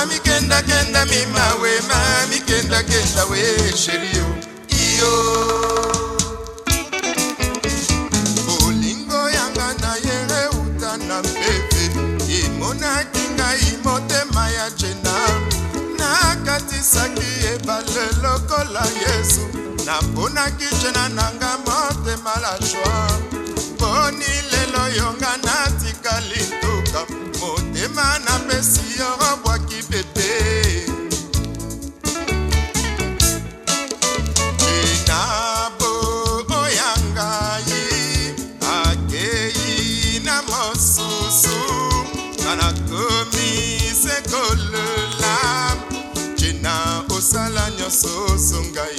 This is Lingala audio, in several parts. mami kenda kenda mimawe mami kenda kenda we sherio iyo bolingo yanga na ye euta na pepe emonaki ngai motema ya jena nakatisaki ebale lokola yesu naponaki jena nanga motema la joie so sungai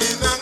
Alléluia.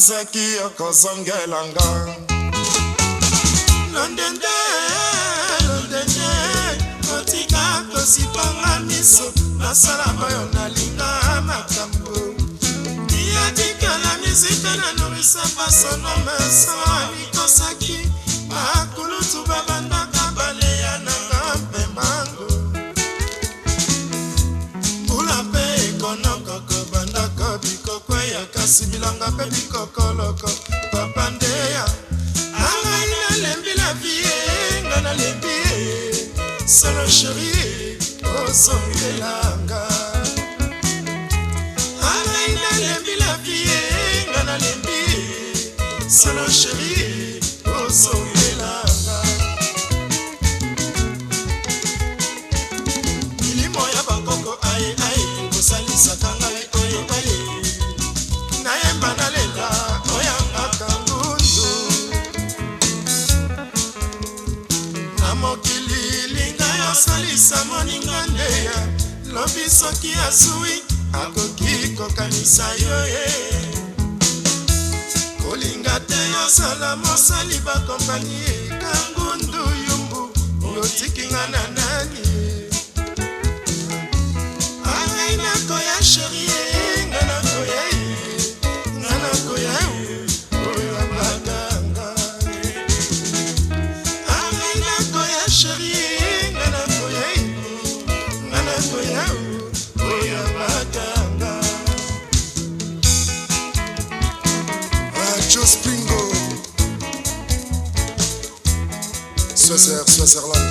nazaki okozongelanga londende londende otika kosipanga miso nasala oyo nalinga makambo niyatikala misika na norisa basonome esala mikosaki bakulutu babandaka asimbilanga mpe bikokoloko papa ndeya angai nalembi la vie nga nalembi solo sheri ozongelanga angai nalembi la vie nga nalembi solo sheri soki azwi akoki kokanisa yo ye kolinga te yosala mosali bakompani kangundu yumbu yotikinga na lá